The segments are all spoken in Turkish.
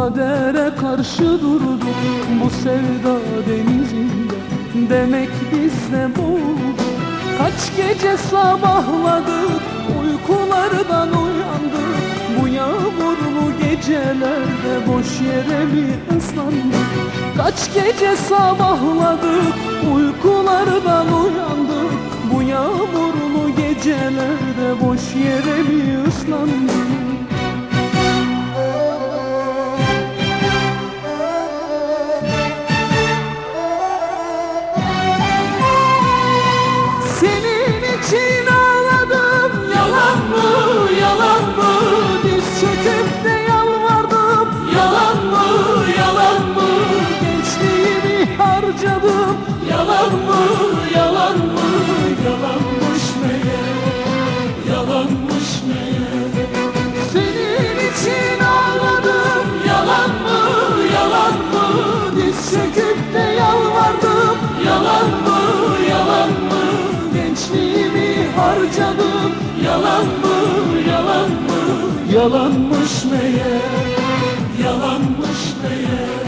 kadere karşı durduk bu sevda denizinde Demek biz de bulduk. Kaç gece sabahladık uykulardan uyandık Bu yağmurlu gecelerde boş yere mi ıslandık Kaç gece sabahladık uykulardan uyandık Bu yağmurlu gecelerde boş yere mi ıslandık yalan mı? Yalan mı? Yalanmış meğer. Yalanmış meğer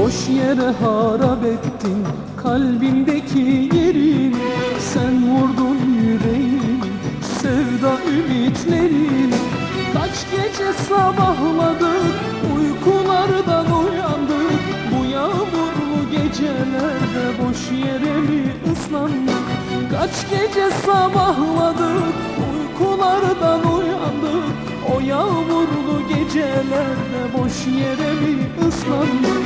Boş yere harap ettin kalbimdeki yerini Sen vurdun yüreğimi sevda ümitlerini Kaç gece sabahladık uykulardan uyandık Bu yağmurlu gecelerde boş yere mi ıslandık Kaç gece sabahladık uykulardan uyandık Yağmurlu gecelerde boş yere mi ıslandık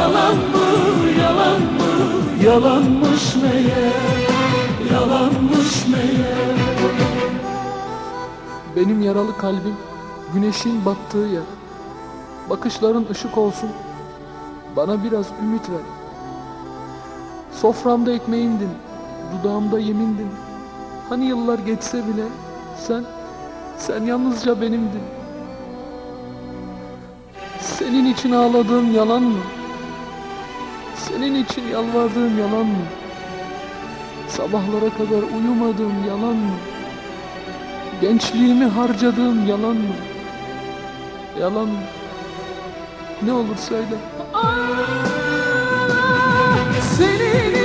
yalan mı? Yalan mı? Yalanmış meğer. Yalanmış meğer. Benim yaralı kalbim güneşin battığı yer. Bakışların ışık olsun. Bana biraz ümit ver. Soframda ekmeğindin, dudağımda yemindin. Hani yıllar geçse bile sen, sen yalnızca benimdin. Senin için ağladığım yalan mı? Senin için yalvardığım yalan mı? Sabahlara kadar uyumadığım yalan mı? Gençliğimi harcadığım yalan mı? Yalan mı? Ne olur söyle. Senin